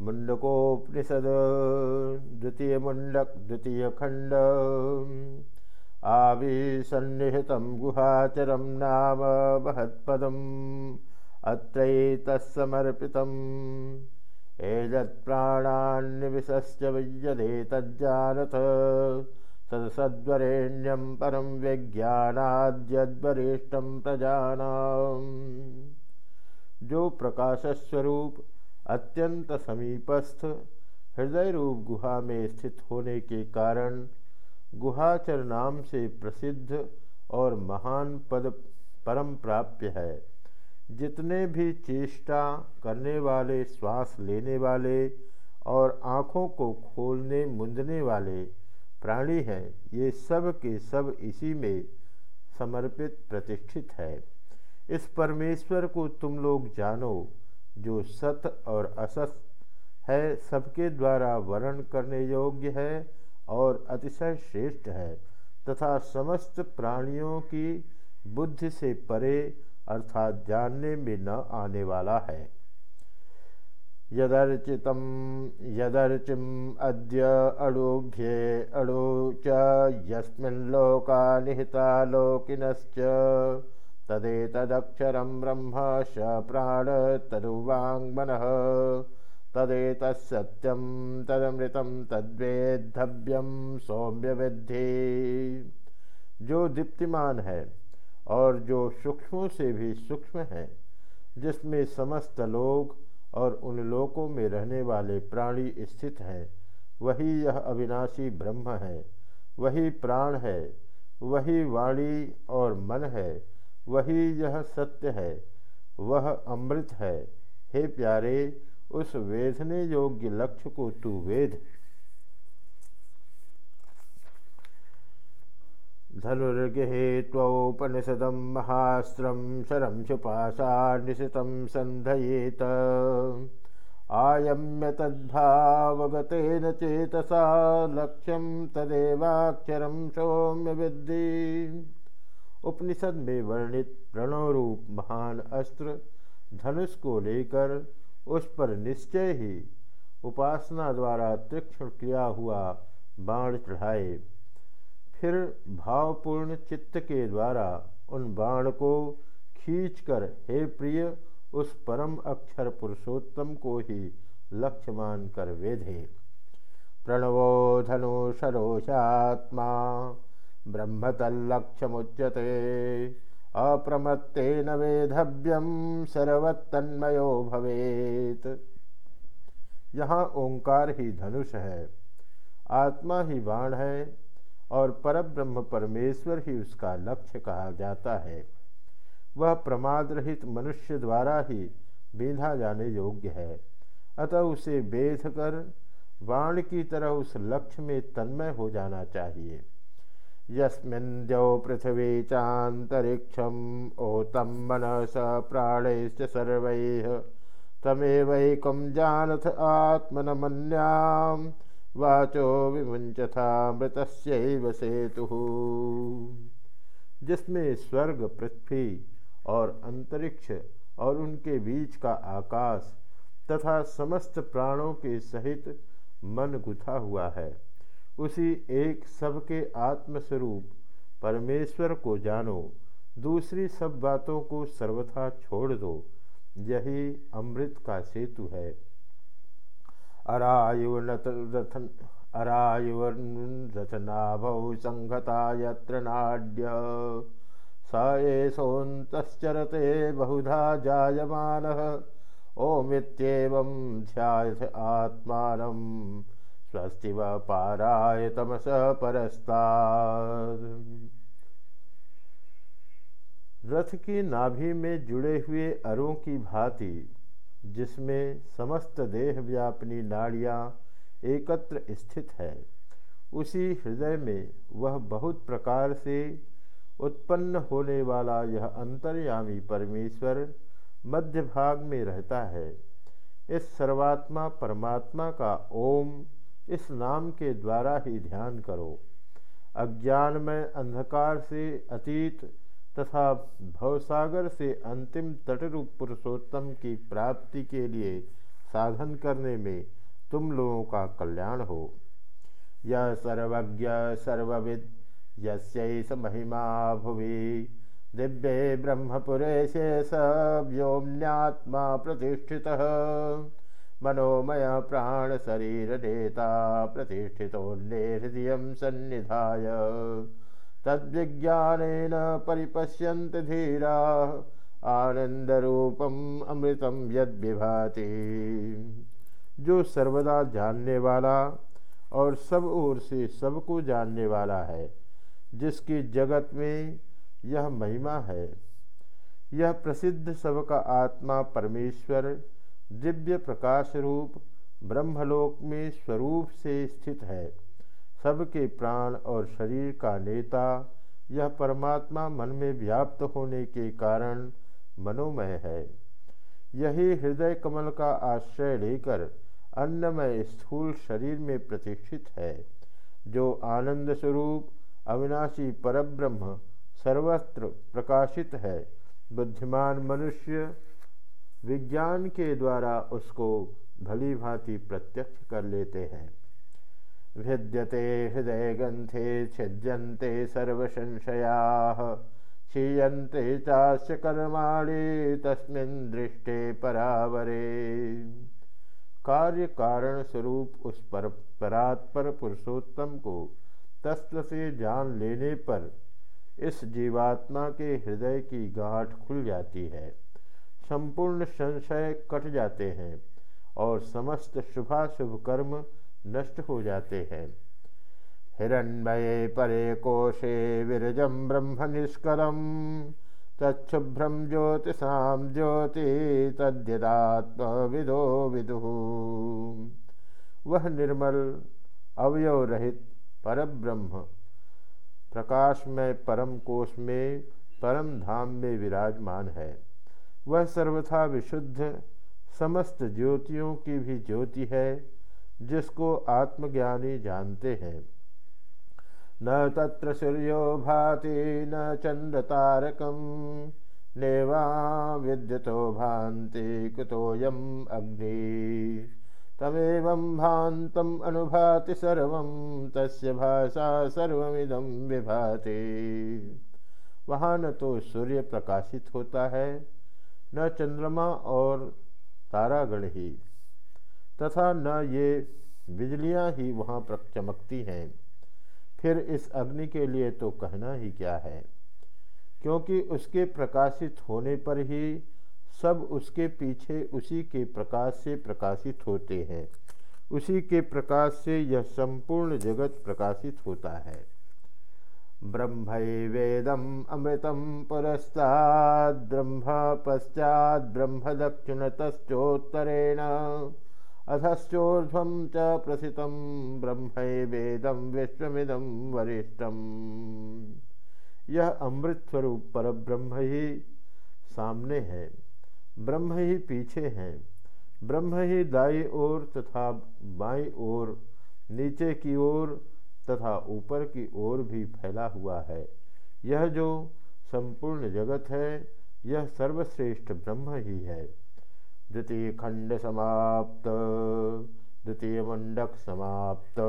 मुण्डकोऽपनिषद् द्वितीयमुण्डक द्वितीयखण्ड। आविसन्निहितं गुहाचरं नाम महत्पदम् अत्रैतस्समर्पितम्। एतत्प्राणान्निविशश्च विद्यते तज्जानथ सद् सद्वरेण्यं परं व्यज्ञानाद्यद्वरिष्टं प्रजानां ज्योप्रकाशस्वरूप अत्यंत समीपस्थ हृदय रूप गुहा में स्थित होने के कारण गुहाचर नाम से प्रसिद्ध और महान पद परम प्राप्य है। जितने भी चेष्टा करने वाले, श्वास लेने वाले और आँखों को खोलने, मुंदने वाले प्राणी हैं, ये सब के सब इसी में समर्पित, प्रतिष्ठित है। इस परमेश्वर को तुम लोग जानो जो सत और असत है, सबके द्वारा वर्ण करने योग्य है और अतिशय श्रेष्ठ है, तथा समस्त प्राणियों की बुद्धि से परे अर्थात जानने में न आने वाला है। यदर्चित यदर्चिम अद्य अणुभ्ये अणु च यस्मिन्लोका निहिता लोकिनश्च। तदेतदक्षरं ब्रह्म स प्राण तदुवाङ्मनः। तदेतत्सत्यं तदमृतं तद्वेद्धव्यम सौम्य विद्धि जो दीप्तिमान है और जो सूक्ष्मों से भी सूक्ष्म है, जिसमें समस्त लोग और उन लोकों में रहने वाले प्राणी स्थित हैं, वही यह अविनाशी ब्रह्म है, वही प्राण है, वही वाणी और मन है वही यह सत्य है, वह अमृत है। हे प्यारे, उस वेधने योग्य लक्ष्य को तू वेद। धनुर्गहेत्वोपनिषदं महास्त्रं शरम शुपाशा निशितं सन्धयेत आयम्य तद्भावगतेन चेतसा लक्ष्यं तदेवाक्षरं सौम्य विद्धि उपनिषद में वर्णित प्रणव रूप महान अस्त्र धनुष को लेकर उस पर निश्चय ही उपासना द्वारा तीक्ष्ण किया हुआ बाण चढ़ाए। फिर भावपूर्ण चित्त के द्वारा उन बाण को खींचकर, हे प्रिय, उस परम अक्षर पुरुषोत्तम को ही लक्ष्य मान कर वेधे। प्रणवो धनु सरोषात्मा ब्रह्मतल्लक्ष्यमुच्यते अप्रमत्तेन वेधव्यम सर्वतन्मयो भवेत। यहाँ ओंकार ही धनुष है, आत्मा ही बाण है और परब्रह्म परमेश्वर ही उसका लक्ष्य कहा जाता है। वह प्रमाद रहित मनुष्य द्वारा ही बीधा जाने योग्य है। अतः उसे बेध कर बाण की तरह उस लक्ष्य में तन्मय हो जाना चाहिए। यस्मिन्द्यौ पृथिवी चान्तरिक्षम् ओतं मनस प्राणैश्च सर्वैः तमेवैकं जानथ आत्मनमन्यां वाचो विमुञ्चथा मृतस्यैव सेतुः। जिसमें स्वर्ग, पृथ्वी और अंतरिक्ष और उनके बीच का आकाश तथा समस्त प्राणों के सहित मन गुथा हुआ है। उसी एक सबके आत्मस्वरूप परमेश्वर को जानो, दूसरी सब बातों को सर्वथा छोड़ दो, यही अमृत का सेतु है। अरायुरथन अरायुरथनाभौ संहता यत्र नाड्य। स एषोन्तश्चरते बहुधा जायमानः, ओमित्येवं ध्याय आत्मानम् स्वस्ति व पाराय तमस परस्ता रथ की नाभि में जुड़े हुए अरों की भांति, जिसमें समस्त देह व्यापनी नाड़ियाँ एकत्र स्थित है, उसी हृदय में वह बहुत प्रकार से उत्पन्न होने वाला यह अंतर्यामी परमेश्वर मध्य भाग में रहता है। इस सर्वात्मा परमात्मा का ओम इस नाम के द्वारा ही ध्यान करो। अज्ञान में अंधकार से अतीत तथा भवसागर से अंतिम तटरूप पुरुषोत्तम की प्राप्ति के लिए साधन करने में तुम लोगों का कल्याण हो। यह सर्वज्ञ सर्वविद यस्यैष महिमा भुवि। दिव्य ब्रह्मपुरे शेष व्योम्यात्मा प्रतिष्ठितः। मनोमय प्राण शरीर नेता प्रतिष्ठितोन्ने हृदय सन्निधाय। तद्विज्ञानेन परिपश्यन्ति धीरा आनंदरूपम अमृतम यद विभाति जो सर्वदा जानने वाला और सब ओर से सबको जानने वाला है, जिसकी जगत में यह महिमा है, यह प्रसिद्ध सबका आत्मा परमेश्वर दिव्य प्रकाश रूप ब्रह्मलोक में स्वरूप से स्थित है। सबके प्राण और शरीर का नेता यह परमात्मा मन में व्याप्त होने के कारण मनोमय है। यही हृदय कमल का आश्रय लेकर अन्नमय स्थूल शरीर में प्रतिष्ठित है, जो आनंद स्वरूप, अविनाशी परब्रह्म सर्वत्र प्रकाशित है। बुद्धिमान मनुष्य विज्ञान के द्वारा उसको भली भांति प्रत्यक्ष कर लेते हैं। भिद्यते हृदय ग्रंथे छिद्यंते सर्वसंशया क्षीयते चास्य कर्माणि तस्मिन् दृष्टे परावरे। कार्य कारण स्वरूप उस पर, परात्पर पुरुषोत्तम को तस्व से जान लेने पर इस जीवात्मा के हृदय की गांठ खुल जाती है। संपूर्ण संशय कट जाते हैं और समस्त शुभाशुभ कर्म नष्ट हो जाते हैं। हिरण्मये परे कोशे विरजम ब्रह्म निष्कलम तच्छुभ्रम ज्योतिषा ज्योति तद्यदात्म विदो विदु। वह निर्मल, अवयव रहित परब्रह्म, प्रकाशमय परम कोश में, परम धाम में विराजमान है। वह सर्वथा विशुद्ध, समस्त ज्योतियों की भी ज्योति है, जिसको आत्मज्ञानी जानते हैं। न तत्र सूर्यो भाति, न चंद्र तारकम नेवा विद्यतो भांति कुतोयम अग्नि। तमेव भातम अनुभाति सर्व, तस्य भाषा सर्विदम विभाति। वहाँ न तो सूर्य प्रकाशित होता है न चंद्रमा और तारागण ही, तथा न ये बिजलियाँ ही वहाँ पर चमकती हैं। फिर इस अग्नि के लिए तो कहना ही क्या है? क्योंकि उसके प्रकाशित होने पर ही सब उसके पीछे उसी के प्रकाश से प्रकाशित होते हैं। उसी के प्रकाश से यह संपूर्ण जगत प्रकाशित होता है। ब्रह्मैवेदम् अमृतं पुरस्ताद् ब्रह्म पश्चात् ब्रह्म दक्षिणतश्चोत्तरेण अधश्चोर्ध्वं च प्रसितं ब्रह्मैवेदं विश्वमिदं वरिष्ठम्। यह अमृत स्वरूप पर ब्रह्म ही सामने है। ब्रह्म ही पीछे हैं। ब्रह्म ही दाई ओर तथा बाई ओर नीचे की ओर तथा ऊपर की ओर भी फैला हुआ है। यह जो संपूर्ण जगत है, यह सर्वश्रेष्ठ ब्रह्म ही है। द्वितीय खंड समाप्त, द्वितीय मंडक समाप्त।